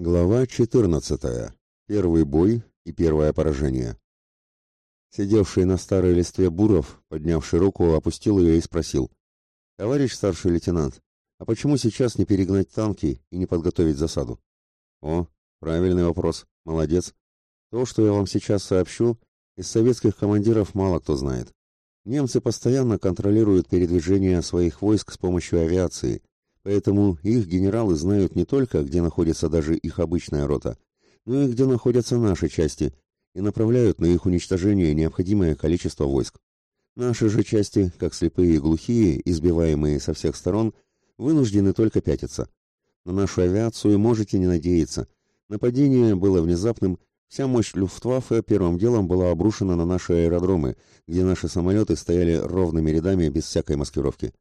Глава 14. Первый бой и первое поражение. Сидевший на старой листве Буров, поднявший руку, опустил ее и спросил. «Товарищ старший лейтенант, а почему сейчас не перегнать танки и не подготовить засаду?» «О, правильный вопрос. Молодец. То, что я вам сейчас сообщу, из советских командиров мало кто знает. Немцы постоянно контролируют передвижение своих войск с помощью авиации, Поэтому их генералы знают не только, где находится даже их обычная рота, но и где находятся наши части, и направляют на их уничтожение необходимое количество войск. Наши же части, как слепые и глухие, избиваемые со всех сторон, вынуждены только пятиться. На нашу авиацию можете не надеяться. Нападение было внезапным, вся мощь Люфтваффе первым делом была обрушена на наши аэродромы, где наши самолеты стояли ровными рядами без всякой маскировки.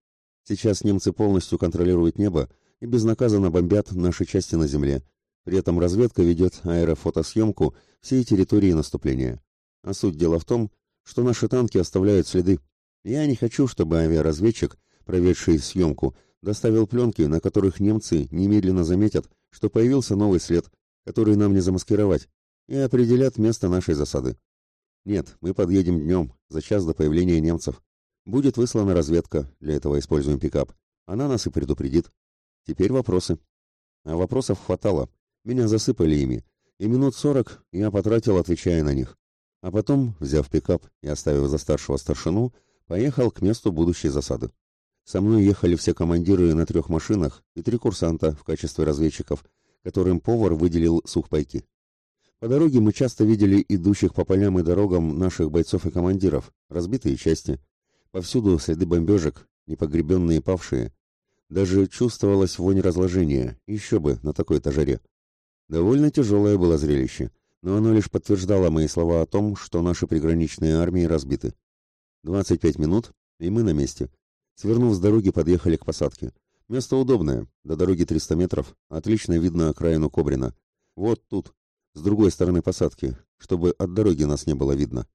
Сейчас немцы полностью контролируют небо и безнаказанно бомбят наши части на земле. При этом разведка ведет аэрофотосъемку всей территории наступления. А суть дела в том, что наши танки оставляют следы. Я не хочу, чтобы авиаразведчик, проведший съемку, доставил пленки, на которых немцы немедленно заметят, что появился новый след, который нам не замаскировать, и определят место нашей засады. Нет, мы подъедем днем, за час до появления немцев. Будет выслана разведка, для этого используем пикап. Она нас и предупредит. Теперь вопросы. А вопросов хватало. Меня засыпали ими. И минут сорок я потратил, отвечая на них. А потом, взяв пикап и оставив за старшего старшину, поехал к месту будущей засады. Со мной ехали все командиры на трех машинах и три курсанта в качестве разведчиков, которым повар выделил сухпайки. По дороге мы часто видели идущих по полям и дорогам наших бойцов и командиров, разбитые части, Повсюду следы бомбежек, непогребенные павшие. Даже чувствовалась вонь разложения, еще бы, на такой-то жаре. Довольно тяжелое было зрелище, но оно лишь подтверждало мои слова о том, что наши приграничные армии разбиты. 25 минут, и мы на месте. Свернув с дороги, подъехали к посадке. Место удобное, до дороги 300 метров, отлично видно окраину Кобрина. Вот тут, с другой стороны посадки, чтобы от дороги нас не было видно.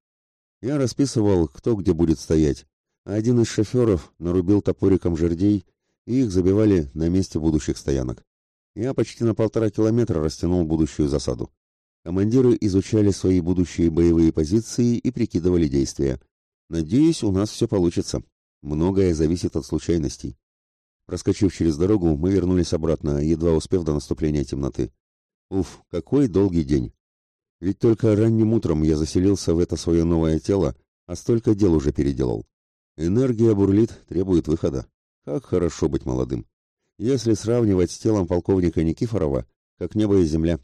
Я расписывал, кто где будет стоять, один из шоферов нарубил топориком жердей, и их забивали на месте будущих стоянок. Я почти на полтора километра растянул будущую засаду. Командиры изучали свои будущие боевые позиции и прикидывали действия. Надеюсь, у нас все получится. Многое зависит от случайностей. Проскочив через дорогу, мы вернулись обратно, едва успев до наступления темноты. Уф, какой долгий день. Ведь только ранним утром я заселился в это свое новое тело, а столько дел уже переделал. Энергия бурлит, требует выхода. Как хорошо быть молодым. Если сравнивать с телом полковника Никифорова, как небо и земля.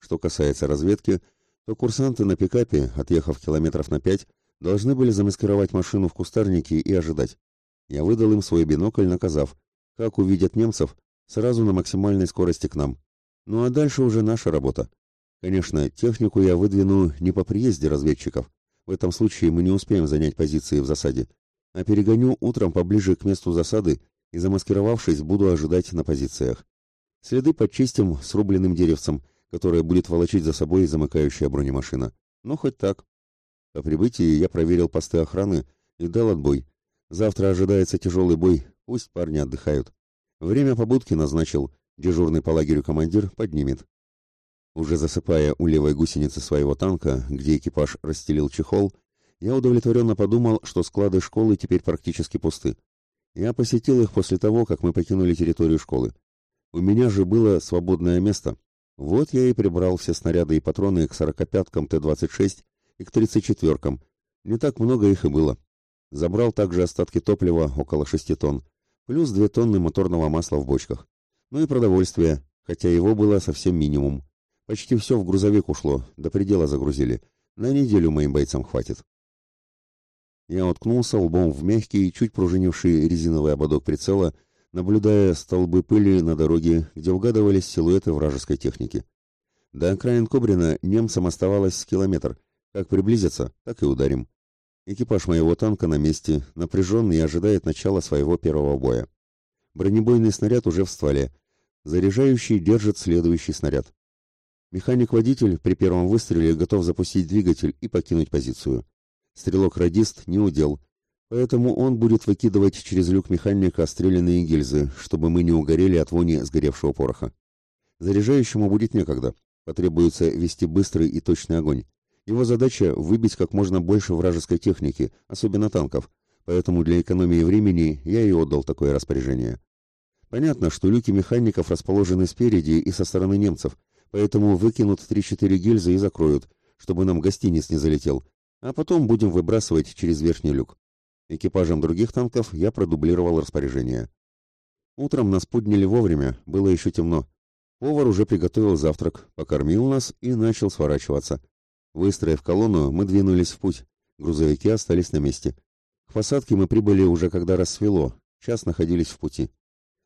Что касается разведки, то курсанты на пикапе, отъехав километров на пять, должны были замаскировать машину в кустарнике и ожидать. Я выдал им свой бинокль, наказав, как увидят немцев, сразу на максимальной скорости к нам. Ну а дальше уже наша работа. Конечно, технику я выдвину не по приезде разведчиков. В этом случае мы не успеем занять позиции в засаде а перегоню утром поближе к месту засады и, замаскировавшись, буду ожидать на позициях. Следы подчистим с рубленным деревцем, которое будет волочить за собой замыкающая бронемашина. Ну, хоть так. По прибытии я проверил посты охраны и дал отбой. Завтра ожидается тяжелый бой, пусть парни отдыхают. Время побудки назначил, дежурный по лагерю командир поднимет. Уже засыпая у левой гусеницы своего танка, где экипаж расстелил чехол, я удовлетворенно подумал, что склады школы теперь практически пусты. Я посетил их после того, как мы покинули территорию школы. У меня же было свободное место. Вот я и прибрал все снаряды и патроны к сорокопяткам Т-26 и к 34-кам. Не так много их и было. Забрал также остатки топлива, около 6 тонн, плюс 2 тонны моторного масла в бочках. Ну и продовольствие, хотя его было совсем минимум. Почти все в грузовик ушло, до предела загрузили. На неделю моим бойцам хватит. Я уткнулся лбом в мягкий, чуть пружинивший резиновый ободок прицела, наблюдая столбы пыли на дороге, где угадывались силуэты вражеской техники. До окраин Кобрина немцам оставалось километр. Как приблизиться, так и ударим. Экипаж моего танка на месте, напряженный и ожидает начала своего первого боя. Бронебойный снаряд уже в стволе. Заряжающий держит следующий снаряд. Механик-водитель при первом выстреле готов запустить двигатель и покинуть позицию. Стрелок-радист не удел, поэтому он будет выкидывать через люк механика стрелянные гильзы, чтобы мы не угорели от вони сгоревшего пороха. Заряжающему будет некогда. Потребуется вести быстрый и точный огонь. Его задача – выбить как можно больше вражеской техники, особенно танков, поэтому для экономии времени я и отдал такое распоряжение. Понятно, что люки механиков расположены спереди и со стороны немцев, поэтому выкинут 3-4 гильзы и закроют, чтобы нам гостиниц не залетел, а потом будем выбрасывать через верхний люк. Экипажам других танков я продублировал распоряжение. Утром нас подняли вовремя, было еще темно. Повар уже приготовил завтрак, покормил нас и начал сворачиваться. Выстроив колонну, мы двинулись в путь. Грузовики остались на месте. К посадке мы прибыли уже когда рассвело, час находились в пути.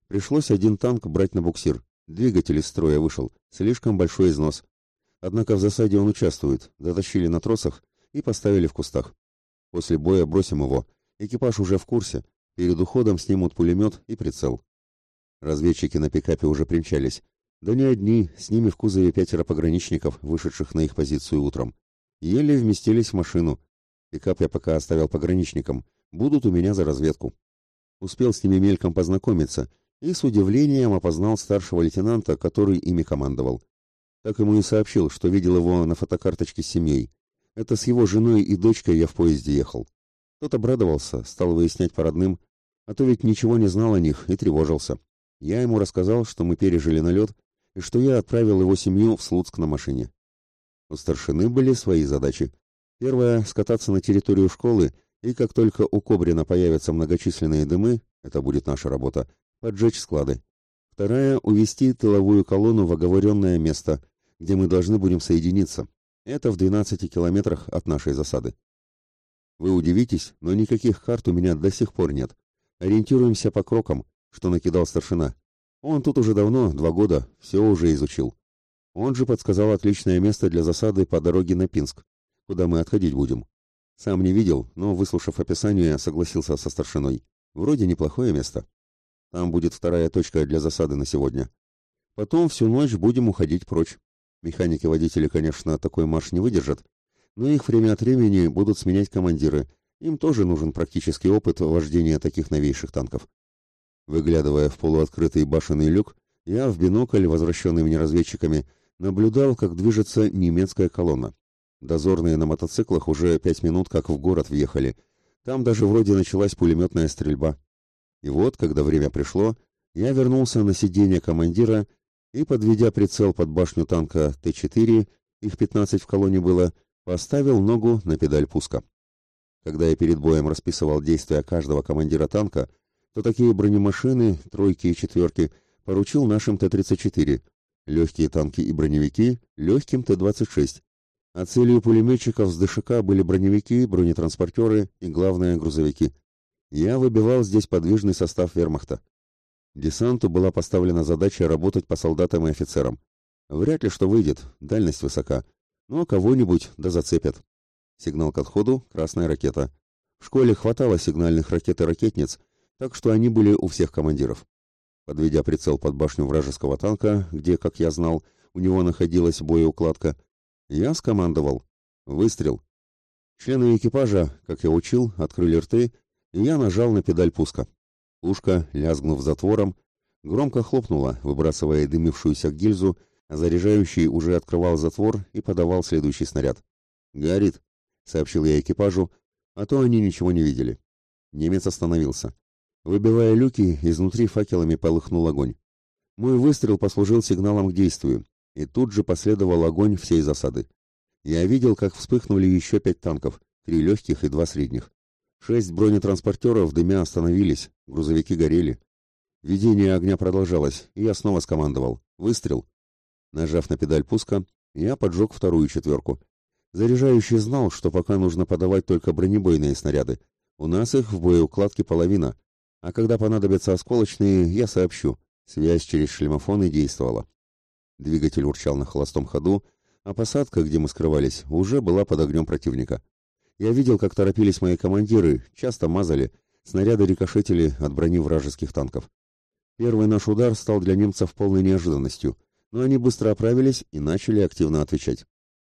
Пришлось один танк брать на буксир. Двигатель из строя вышел, слишком большой износ. Однако в засаде он участвует, дотащили на тросах и поставили в кустах. После боя бросим его. Экипаж уже в курсе. Перед уходом снимут пулемет и прицел. Разведчики на пикапе уже примчались. Да не одни, с ними в кузове пятеро пограничников, вышедших на их позицию утром. Еле вместились в машину. Пикап я пока оставил пограничникам. Будут у меня за разведку. Успел с ними мельком познакомиться и с удивлением опознал старшего лейтенанта, который ими командовал. Так ему и сообщил, что видел его на фотокарточке с семьей. Это с его женой и дочкой я в поезде ехал. Тот обрадовался, стал выяснять по родным, а то ведь ничего не знал о них и тревожился. Я ему рассказал, что мы пережили налет, и что я отправил его семью в Слуцк на машине. У старшины были свои задачи. Первая — скататься на территорию школы, и как только у Кобрина появятся многочисленные дымы, это будет наша работа, поджечь склады. Вторая — увести тыловую колонну в оговоренное место, где мы должны будем соединиться, это в 12 километрах от нашей засады. Вы удивитесь, но никаких карт у меня до сих пор нет. Ориентируемся по крокам, что накидал старшина. Он тут уже давно, два года, все уже изучил. Он же подсказал отличное место для засады по дороге на Пинск, куда мы отходить будем. Сам не видел, но, выслушав описание, согласился со старшиной. Вроде неплохое место. Там будет вторая точка для засады на сегодня. Потом всю ночь будем уходить прочь. Механики-водители, конечно, такой марш не выдержат, но их время от времени будут сменять командиры. Им тоже нужен практический опыт вождения таких новейших танков. Выглядывая в полуоткрытый башенный люк, я в бинокль, возвращенный мне разведчиками, наблюдал, как движется немецкая колонна. Дозорные на мотоциклах уже пять минут как в город въехали. Там даже вроде началась пулеметная стрельба. И вот, когда время пришло, я вернулся на сиденье командира и, подведя прицел под башню танка Т-4, их 15 в колонне было, поставил ногу на педаль пуска. Когда я перед боем расписывал действия каждого командира танка, то такие бронемашины, тройки и четверки, поручил нашим Т-34, легкие танки и броневики легким Т-26, а целью пулеметчиков с ДШК были броневики, бронетранспортеры и, главное, грузовики. Я выбивал здесь подвижный состав вермахта. Десанту была поставлена задача работать по солдатам и офицерам. Вряд ли что выйдет, дальность высока. Но кого-нибудь да зацепят. Сигнал к отходу — красная ракета. В школе хватало сигнальных ракет и ракетниц, так что они были у всех командиров. Подведя прицел под башню вражеского танка, где, как я знал, у него находилась боеукладка, я скомандовал. Выстрел. Члены экипажа, как я учил, открыли рты, и я нажал на педаль пуска. Пушка, лязгнув затвором, громко хлопнула, выбрасывая дымившуюся гильзу, а заряжающий уже открывал затвор и подавал следующий снаряд. «Горит», — сообщил я экипажу, а то они ничего не видели. Немец остановился. Выбивая люки, изнутри факелами полыхнул огонь. Мой выстрел послужил сигналом к действию, и тут же последовал огонь всей засады. Я видел, как вспыхнули еще пять танков, три легких и два средних. Шесть бронетранспортеров дымя остановились, грузовики горели. Ведение огня продолжалось, и я снова скомандовал. Выстрел. Нажав на педаль пуска, я поджег вторую четверку. Заряжающий знал, что пока нужно подавать только бронебойные снаряды. У нас их в боеукладке половина. А когда понадобятся осколочные, я сообщу. Связь через шлемофоны действовала. Двигатель урчал на холостом ходу, а посадка, где мы скрывались, уже была под огнем противника. Я видел, как торопились мои командиры, часто мазали, снаряды рикошетили от брони вражеских танков. Первый наш удар стал для немцев полной неожиданностью, но они быстро оправились и начали активно отвечать.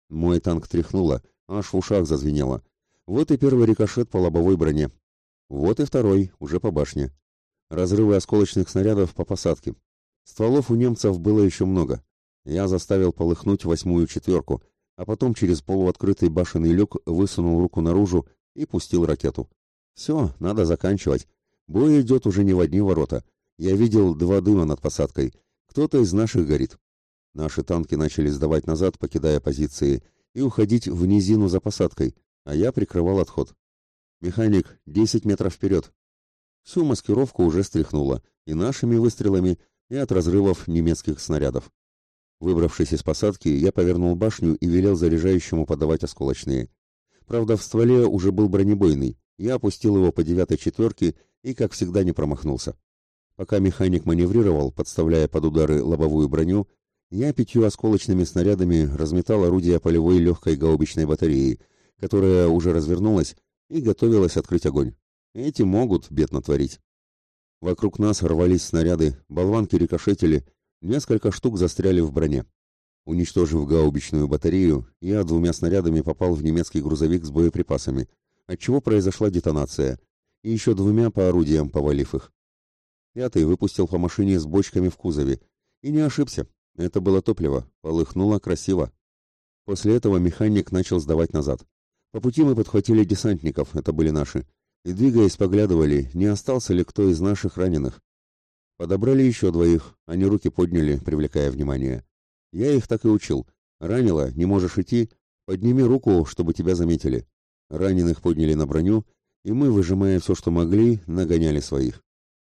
Мой танк тряхнуло, аж в ушах зазвенело. Вот и первый рикошет по лобовой броне. Вот и второй, уже по башне. Разрывы осколочных снарядов по посадке. Стволов у немцев было еще много. Я заставил полыхнуть восьмую четверку, а потом через полуоткрытый башенный люк высунул руку наружу и пустил ракету. Все, надо заканчивать. Бой идет уже не в одни ворота. Я видел два дыма над посадкой. Кто-то из наших горит. Наши танки начали сдавать назад, покидая позиции, и уходить в низину за посадкой, а я прикрывал отход. «Механик, десять метров вперед!» Всю маскировку уже стряхнуло, и нашими выстрелами, и от разрывов немецких снарядов. Выбравшись из посадки, я повернул башню и велел заряжающему подавать осколочные. Правда, в стволе уже был бронебойный. Я опустил его по девятой четверке и, как всегда, не промахнулся. Пока механик маневрировал, подставляя под удары лобовую броню, я пятью осколочными снарядами разметал орудие полевой легкой гаубичной батареи, которая уже развернулась и готовилась открыть огонь. Эти могут бед натворить. Вокруг нас рвались снаряды, болванки рикошетили, несколько штук застряли в броне. Уничтожив гаубичную батарею, я двумя снарядами попал в немецкий грузовик с боеприпасами, отчего произошла детонация, и еще двумя по орудиям повалив их. Пятый выпустил по машине с бочками в кузове, и не ошибся, это было топливо, полыхнуло красиво. После этого механик начал сдавать назад. По пути мы подхватили десантников, это были наши, и, двигаясь, поглядывали, не остался ли кто из наших раненых. Подобрали еще двоих, они руки подняли, привлекая внимание. Я их так и учил. Ранило, не можешь идти, подними руку, чтобы тебя заметили. Раненых подняли на броню, и мы, выжимая все, что могли, нагоняли своих.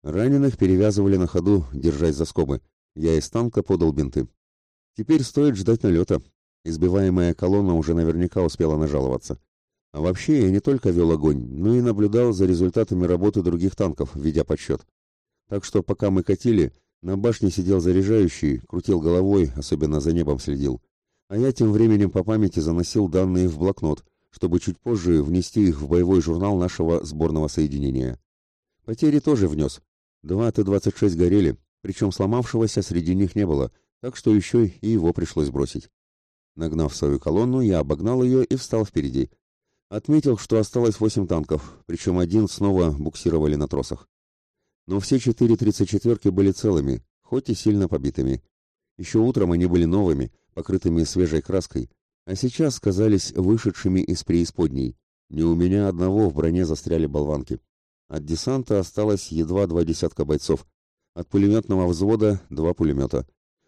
Раненых перевязывали на ходу, держась за скобы. Я из танка подал бинты. Теперь стоит ждать налета. Избиваемая колонна уже наверняка успела нажаловаться. А вообще я не только вел огонь, но и наблюдал за результатами работы других танков, ведя подсчет. Так что пока мы катили, на башне сидел заряжающий, крутил головой, особенно за небом следил. А я тем временем по памяти заносил данные в блокнот, чтобы чуть позже внести их в боевой журнал нашего сборного соединения. Потери тоже внес. Два Т-26 горели, причем сломавшегося среди них не было, так что еще и его пришлось бросить. Нагнав свою колонну, я обогнал ее и встал впереди. Отметил, что осталось восемь танков, причем один снова буксировали на тросах но все четыре тридцать четверки были целыми, хоть и сильно побитыми. Еще утром они были новыми, покрытыми свежей краской, а сейчас казались вышедшими из преисподней. Не у меня одного в броне застряли болванки. От десанта осталось едва два десятка бойцов. От пулеметного взвода два пулемета.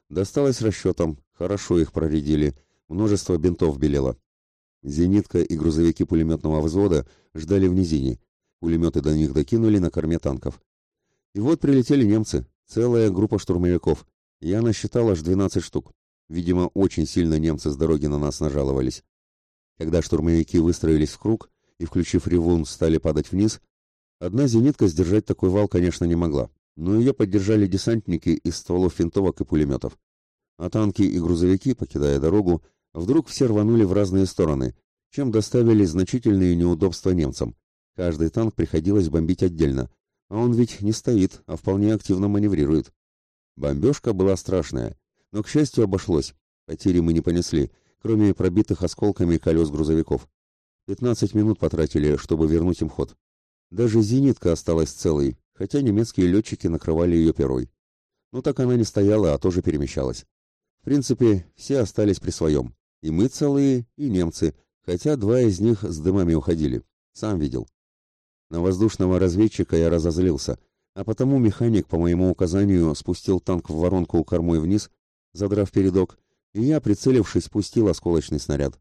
Досталось расчетам, хорошо их проредили, множество бинтов белело. Зенитка и грузовики пулеметного взвода ждали в низине. Пулеметы до них докинули на корме танков. И вот прилетели немцы, целая группа штурмовиков. Я насчитал аж 12 штук. Видимо, очень сильно немцы с дороги на нас нажаловались. Когда штурмовики выстроились в круг и, включив ревун, стали падать вниз, одна зенитка сдержать такой вал, конечно, не могла, но ее поддержали десантники из стволов винтовок и пулеметов. А танки и грузовики, покидая дорогу, вдруг все рванули в разные стороны, чем доставили значительные неудобства немцам. Каждый танк приходилось бомбить отдельно, а он ведь не стоит, а вполне активно маневрирует. Бомбежка была страшная, но, к счастью, обошлось. Потери мы не понесли, кроме пробитых осколками колес грузовиков. Пятнадцать минут потратили, чтобы вернуть им ход. Даже зенитка осталась целой, хотя немецкие летчики накрывали ее перой. Но так она не стояла, а тоже перемещалась. В принципе, все остались при своем. И мы целые, и немцы, хотя два из них с дымами уходили. Сам видел. На воздушного разведчика я разозлился, а потому механик по моему указанию спустил танк в воронку кормой вниз, задрав передок, и я, прицелившись, пустил осколочный снаряд.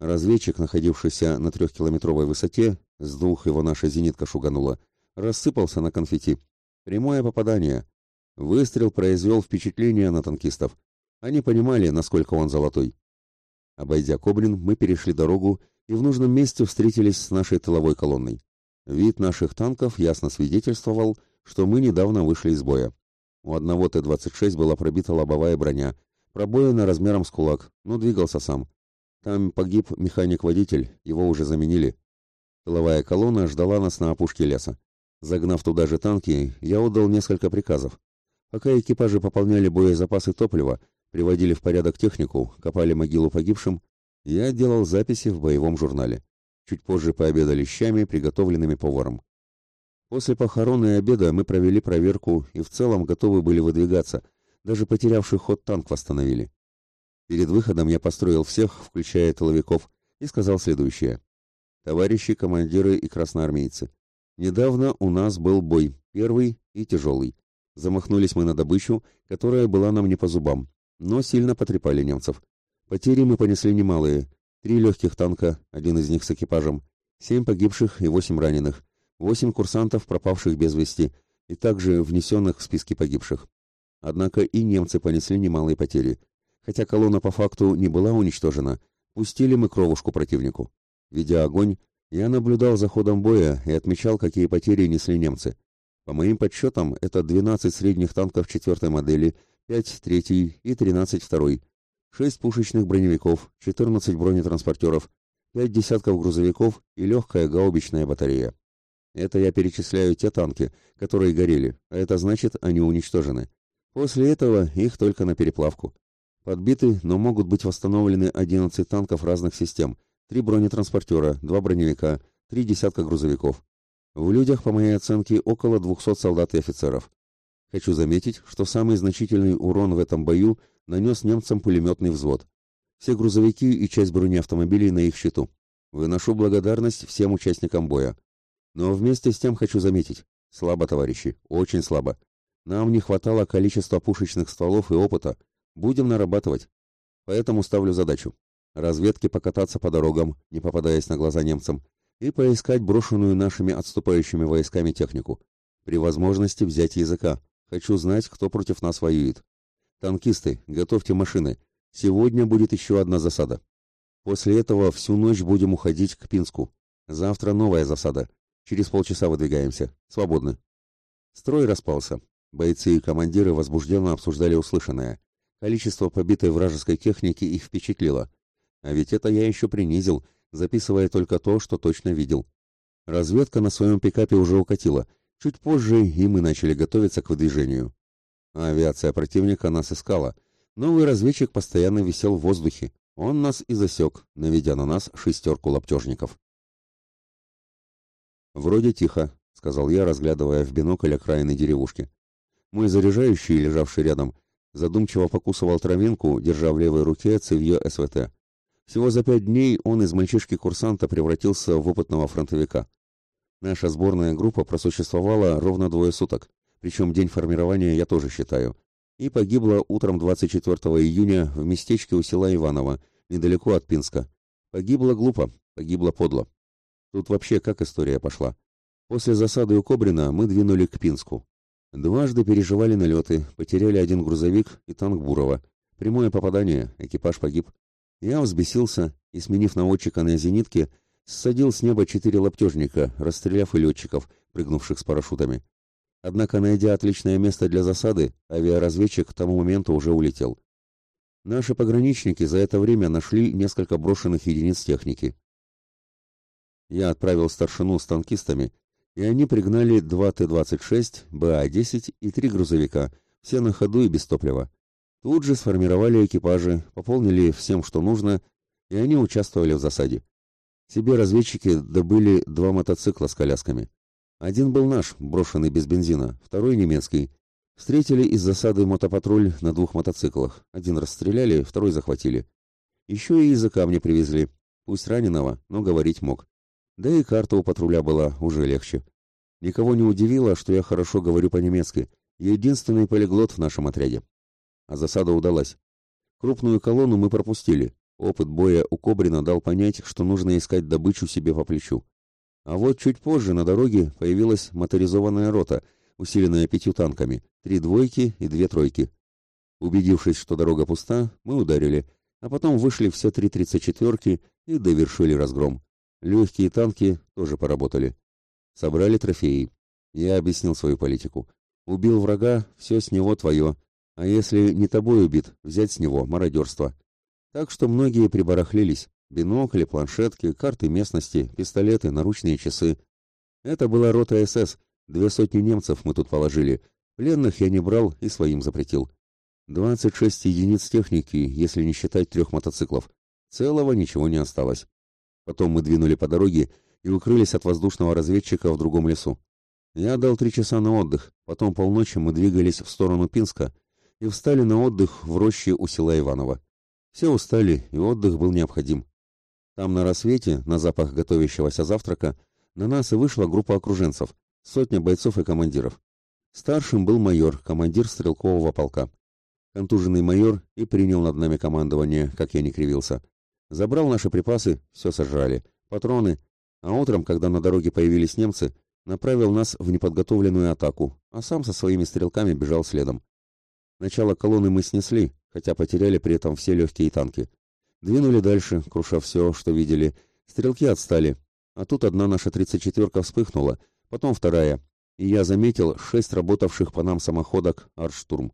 Разведчик, находившийся на трехкилометровой высоте, с двух его наша зенитка шуганула, рассыпался на конфетти. Прямое попадание. Выстрел произвел впечатление на танкистов. Они понимали, насколько он золотой. Обойдя Коблин, мы перешли дорогу и в нужном месте встретились с нашей тыловой колонной. Вид наших танков ясно свидетельствовал, что мы недавно вышли из боя. У одного Т-26 была пробита лобовая броня, пробоина размером с кулак, но двигался сам. Там погиб механик-водитель, его уже заменили. Тыловая колонна ждала нас на опушке леса. Загнав туда же танки, я отдал несколько приказов. Пока экипажи пополняли боезапасы топлива, приводили в порядок технику, копали могилу погибшим, я делал записи в боевом журнале. Чуть позже пообедали щами, приготовленными поваром. После похорон и обеда мы провели проверку и в целом готовы были выдвигаться. Даже потерявший ход танк восстановили. Перед выходом я построил всех, включая тыловиков, и сказал следующее. Товарищи командиры и красноармейцы, недавно у нас был бой, первый и тяжелый. Замахнулись мы на добычу, которая была нам не по зубам, но сильно потрепали немцев. Потери мы понесли немалые. Три легких танка, один из них с экипажем, семь погибших и восемь раненых, восемь курсантов, пропавших без вести, и также внесенных в списки погибших. Однако и немцы понесли немалые потери. Хотя колонна по факту не была уничтожена, пустили мы кровушку противнику. Ведя огонь, я наблюдал за ходом боя и отмечал, какие потери несли немцы. По моим подсчетам, это 12 средних танков четвертой модели, 5 третьей и 13 второй, 6 пушечных броневиков, 14 бронетранспортеров, 5 десятков грузовиков и легкая гаубичная батарея. Это я перечисляю те танки, которые горели, а это значит, они уничтожены. После этого их только на переплавку. Подбиты, но могут быть восстановлены 11 танков разных систем, 3 бронетранспортера, 2 броневика, 3 десятка грузовиков. В людях, по моей оценке, около 200 солдат и офицеров. Хочу заметить, что самый значительный урон в этом бою нанес немцам пулеметный взвод. Все грузовики и часть бронеавтомобилей на их счету. Выношу благодарность всем участникам боя. Но вместе с тем хочу заметить, слабо, товарищи, очень слабо. Нам не хватало количества пушечных стволов и опыта. Будем нарабатывать. Поэтому ставлю задачу. Разведки покататься по дорогам, не попадаясь на глаза немцам, и поискать брошенную нашими отступающими войсками технику. При возможности взять языка. Хочу знать, кто против нас воюет. Танкисты, готовьте машины. Сегодня будет еще одна засада. После этого всю ночь будем уходить к Пинску. Завтра новая засада. Через полчаса выдвигаемся. Свободны. Строй распался. Бойцы и командиры возбужденно обсуждали услышанное. Количество побитой вражеской техники их впечатлило. А ведь это я еще принизил, записывая только то, что точно видел. Разведка на своем пикапе уже укатила. Чуть позже и мы начали готовиться к выдвижению. Авиация противника нас искала. Новый разведчик постоянно висел в воздухе. Он нас и засек, наведя на нас шестерку лаптежников. «Вроде тихо», — сказал я, разглядывая в бинокль окраины деревушки. Мой заряжающий, лежавший рядом, задумчиво покусывал травинку, держа в левой руке цевье СВТ. Всего за пять дней он из мальчишки-курсанта превратился в опытного фронтовика. Наша сборная группа просуществовала ровно двое суток, причем день формирования я тоже считаю, и погибла утром 24 июня в местечке у села Иваново, недалеко от Пинска. Погибла глупо, погибла подло. Тут вообще как история пошла. После засады у Кобрина мы двинули к Пинску. Дважды переживали налеты, потеряли один грузовик и танк Бурова. Прямое попадание, экипаж погиб. Я взбесился и, сменив наводчика на зенитке, ссадил с неба четыре лаптежника, расстреляв и летчиков, прыгнувших с парашютами. Однако, найдя отличное место для засады, авиаразведчик к тому моменту уже улетел. Наши пограничники за это время нашли несколько брошенных единиц техники. Я отправил старшину с танкистами и они пригнали два Т-26, БА-10 и три грузовика, все на ходу и без топлива. Тут же сформировали экипажи, пополнили всем, что нужно, и они участвовали в засаде. Себе разведчики добыли два мотоцикла с колясками. Один был наш, брошенный без бензина, второй немецкий. Встретили из засады мотопатруль на двух мотоциклах. Один расстреляли, второй захватили. Еще и мне привезли. Пусть раненого, но говорить мог. Да и карта у патруля была уже легче. Никого не удивило, что я хорошо говорю по-немецки. Единственный полиглот в нашем отряде. А засада удалась. Крупную колонну мы пропустили. Опыт боя у Кобрина дал понять, что нужно искать добычу себе по плечу. А вот чуть позже на дороге появилась моторизованная рота, усиленная пятью танками, три двойки и две тройки. Убедившись, что дорога пуста, мы ударили, а потом вышли все три тридцать четверки и довершили разгром. Легкие танки тоже поработали. Собрали трофеи. Я объяснил свою политику. Убил врага, все с него твое. А если не тобой убит, взять с него мародерство. Так что многие прибарахлились. Бинокли, планшетки, карты местности, пистолеты, наручные часы. Это была рота СС. Две сотни немцев мы тут положили. Пленных я не брал и своим запретил. Двадцать шесть единиц техники, если не считать трех мотоциклов. Целого ничего не осталось. Потом мы двинули по дороге и укрылись от воздушного разведчика в другом лесу. Я дал три часа на отдых, потом полночи мы двигались в сторону Пинска и встали на отдых в роще у села Иваново. Все устали, и отдых был необходим. Там на рассвете, на запах готовящегося завтрака, на нас и вышла группа окруженцев, сотня бойцов и командиров. Старшим был майор, командир стрелкового полка. Контуженный майор и принял над нами командование, как я не кривился. Забрал наши припасы, все сожрали, патроны, а утром, когда на дороге появились немцы, направил нас в неподготовленную атаку, а сам со своими стрелками бежал следом. Начало колонны мы снесли, хотя потеряли при этом все легкие танки. Двинули дальше, круша все, что видели. Стрелки отстали, а тут одна наша тридцать четверка вспыхнула, потом вторая, и я заметил шесть работавших по нам самоходок «Арштурм».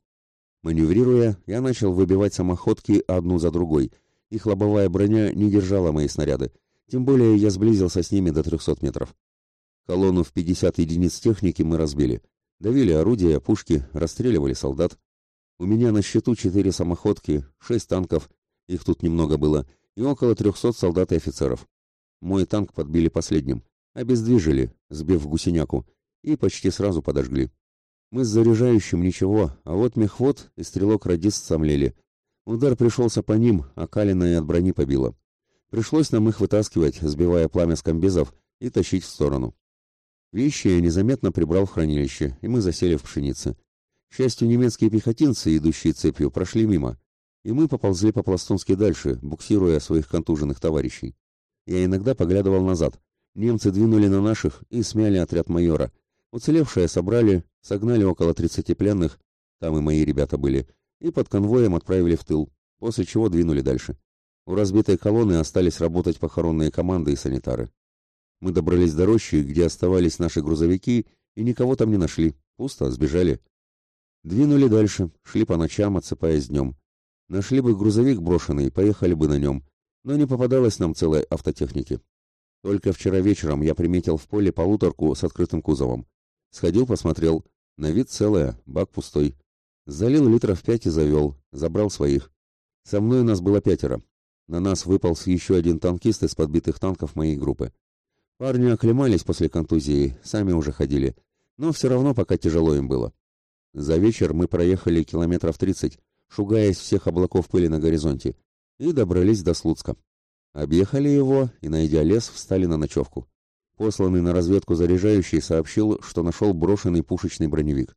Маневрируя, я начал выбивать самоходки одну за другой. Их лобовая броня не держала мои снаряды, тем более я сблизился с ними до трехсот метров. Колонну в 50 единиц техники мы разбили. Давили орудия, пушки, расстреливали солдат. У меня на счету четыре самоходки, шесть танков, их тут немного было, и около трехсот солдат и офицеров. Мой танк подбили последним, обездвижили, сбив гусеняку, и почти сразу подожгли. Мы с заряжающим ничего, а вот мехвод и стрелок-радист сомлели. Удар пришелся по ним, а калина и от брони побило. Пришлось нам их вытаскивать, сбивая пламя с комбезов и тащить в сторону. Вещи я незаметно прибрал в хранилище, и мы засели в пшенице. К счастью, немецкие пехотинцы, идущие цепью, прошли мимо, и мы поползли по-пластунски дальше, буксируя своих контуженных товарищей. Я иногда поглядывал назад. Немцы двинули на наших и смяли отряд майора. Уцелевшие собрали, согнали около 30 пленных, там и мои ребята были, и под конвоем отправили в тыл, после чего двинули дальше. У разбитой колонны остались работать похоронные команды и санитары. Мы добрались до рощи, где оставались наши грузовики, и никого там не нашли. Пусто, сбежали. Двинули дальше, шли по ночам, отсыпаясь днем. Нашли бы грузовик брошенный, поехали бы на нем. Но не попадалось нам целой автотехники. Только вчера вечером я приметил в поле полуторку с открытым кузовом. Сходил, посмотрел. На вид целая, бак пустой. Залил литров пять и завел. Забрал своих. Со мной нас было пятеро. На нас выполз еще один танкист из подбитых танков моей группы. Парни оклемались после контузии, сами уже ходили, но все равно пока тяжело им было. За вечер мы проехали километров тридцать, шугаясь всех облаков пыли на горизонте, и добрались до Слуцка. Объехали его и, найдя лес, встали на ночевку. Посланный на разведку заряжающий сообщил, что нашел брошенный пушечный броневик.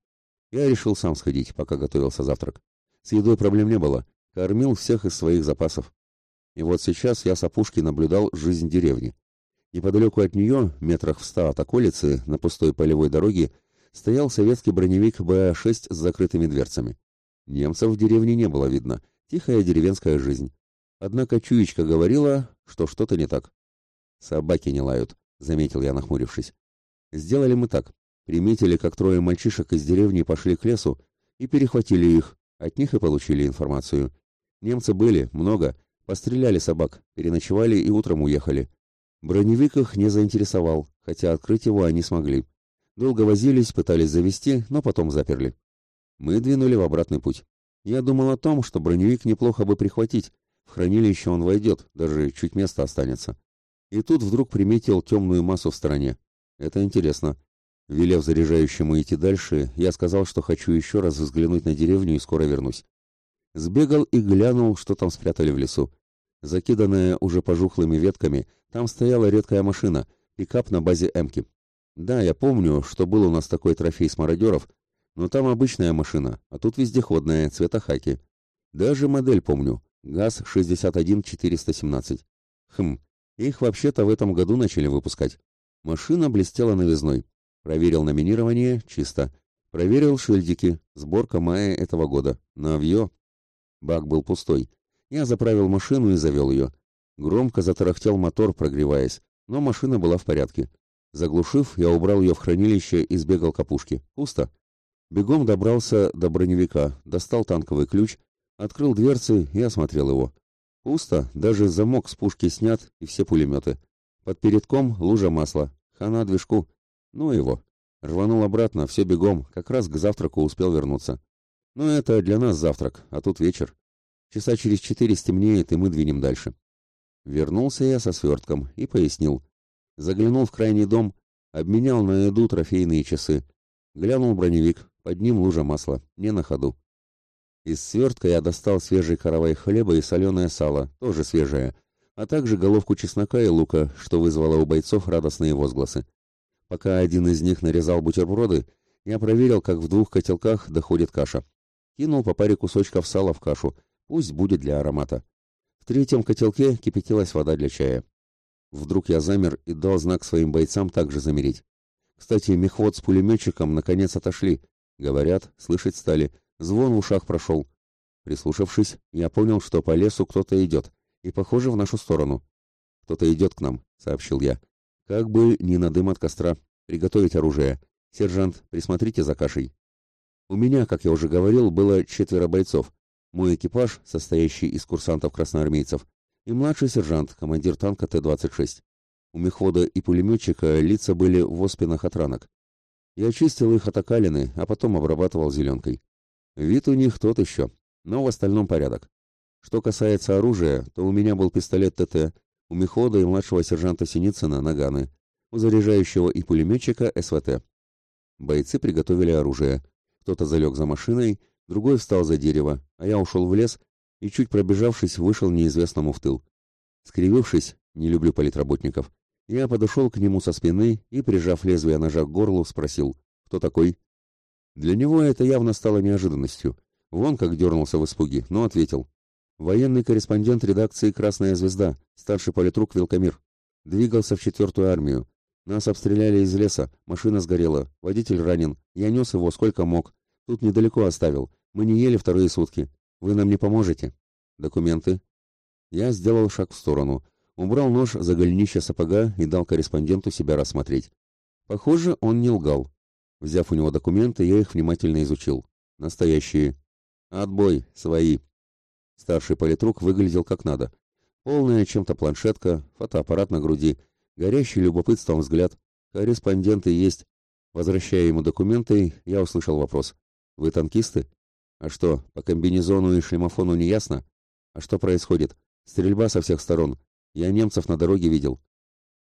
Я решил сам сходить, пока готовился завтрак. С едой проблем не было, кормил всех из своих запасов. И вот сейчас я с опушки наблюдал жизнь деревни. Неподалеку от нее, метрах в ста от околицы, на пустой полевой дороге, стоял советский броневик БА-6 с закрытыми дверцами. Немцев в деревне не было видно, тихая деревенская жизнь. Однако чуечка говорила, что что-то не так. «Собаки не лают», — заметил я, нахмурившись. «Сделали мы так. Приметили, как трое мальчишек из деревни пошли к лесу и перехватили их. От них и получили информацию. Немцы были, много, постреляли собак, переночевали и утром уехали. Броневик их не заинтересовал, хотя открыть его они смогли. Долго возились, пытались завести, но потом заперли. Мы двинули в обратный путь. Я думал о том, что броневик неплохо бы прихватить. В хранилище он войдет, даже чуть места останется. И тут вдруг приметил темную массу в стороне. Это интересно. Велев заряжающему идти дальше, я сказал, что хочу еще раз взглянуть на деревню и скоро вернусь. Сбегал и глянул, что там спрятали в лесу. Закиданная уже пожухлыми ветками, там стояла редкая машина, пикап на базе «Эмки». Да, я помню, что был у нас такой трофей с мародеров, но там обычная машина, а тут вездеходная, цвета хаки. Даже модель помню, ГАЗ-61-417. Хм, их вообще-то в этом году начали выпускать. Машина блестела новизной. Проверил номинирование, чисто. Проверил шильдики, сборка мая этого года. Навье. Бак был пустой. Я заправил машину и завел ее. Громко затарахтел мотор, прогреваясь, но машина была в порядке. Заглушив, я убрал ее в хранилище и сбегал к опушке. Пусто. Бегом добрался до броневика, достал танковый ключ, открыл дверцы и осмотрел его. Пусто, даже замок с пушки снят и все пулеметы. Под передком лужа масла, хана движку. Ну его. Рванул обратно, все бегом, как раз к завтраку успел вернуться. Ну это для нас завтрак, а тут вечер. Часа через четыре стемнеет, и мы двинем дальше. Вернулся я со свертком и пояснил. Заглянул в крайний дом, обменял на еду трофейные часы. Глянул броневик, под ним лужа масла, не на ходу. Из свертка я достал свежий каравай хлеба и соленое сало, тоже свежее, а также головку чеснока и лука, что вызвало у бойцов радостные возгласы. Пока один из них нарезал бутерброды, я проверил, как в двух котелках доходит каша. Кинул по паре кусочков сала в кашу, пусть будет для аромата. В третьем котелке кипятилась вода для чая. Вдруг я замер и дал знак своим бойцам также замереть. Кстати, мехвод с пулеметчиком наконец отошли. Говорят, слышать стали. Звон в ушах прошел. Прислушавшись, я понял, что по лесу кто-то идет, и, похоже, в нашу сторону. «Кто-то идет к нам», — сообщил я. «Как бы ни на дым от костра. Приготовить оружие. Сержант, присмотрите за кашей». У меня, как я уже говорил, было четверо бойцов. Мой экипаж, состоящий из курсантов-красноармейцев, и младший сержант, командир танка Т-26. У мехвода и пулеметчика лица были в оспинах от ранок. Я очистил их от окалины, а потом обрабатывал зеленкой. Вид у них тот еще, но в остальном порядок. Что касается оружия, то у меня был пистолет ТТ, у мехвода и младшего сержанта Синицына наганы, у заряжающего и пулеметчика СВТ. Бойцы приготовили оружие. Кто-то залег за машиной, другой встал за дерево, а я ушел в лес и, чуть пробежавшись, вышел неизвестному в тыл. Скривившись, не люблю политработников, я подошел к нему со спины и, прижав лезвие ножа к горлу, спросил, кто такой? Для него это явно стало неожиданностью. Вон как дернулся в испуге, но ответил. Военный корреспондент редакции «Красная звезда», старший политрук Велкомир. Двигался в четвертую армию. Нас обстреляли из леса, машина сгорела, водитель ранен. Я нес его сколько мог. Тут недалеко оставил. Мы не ели вторые сутки. Вы нам не поможете? Документы? Я сделал шаг в сторону, убрал нож за голенище сапога и дал корреспонденту себя рассмотреть. Похоже, он не лгал. Взяв у него документы, я их внимательно изучил. Настоящие. Отбой, свои. Старший политрук выглядел как надо. Полная чем-то планшетка, фотоаппарат на груди, горящий любопытством взгляд. Корреспонденты есть. Возвращая ему документы, я услышал вопрос. «Вы танкисты?» А что, по комбинезону и шлемофону не ясно? А что происходит? Стрельба со всех сторон. Я немцев на дороге видел.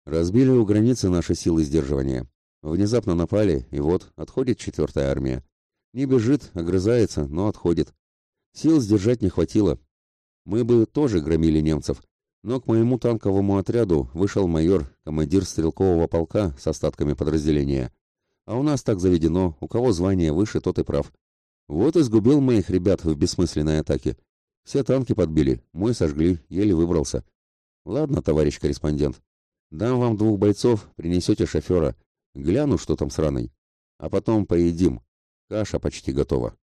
Разбили у границы наши силы сдерживания. Внезапно напали, и вот, отходит четвертая армия. Не бежит, огрызается, но отходит. Сил сдержать не хватило. Мы бы тоже громили немцев, но к моему танковому отряду вышел майор, командир стрелкового полка с остатками подразделения. А у нас так заведено, у кого звание выше, тот и прав. Вот и сгубил моих ребят в бессмысленной атаке. Все танки подбили, мой сожгли, еле выбрался. Ладно, товарищ корреспондент, дам вам двух бойцов, принесете шофера. Гляну, что там с раной. А потом поедим. Каша почти готова.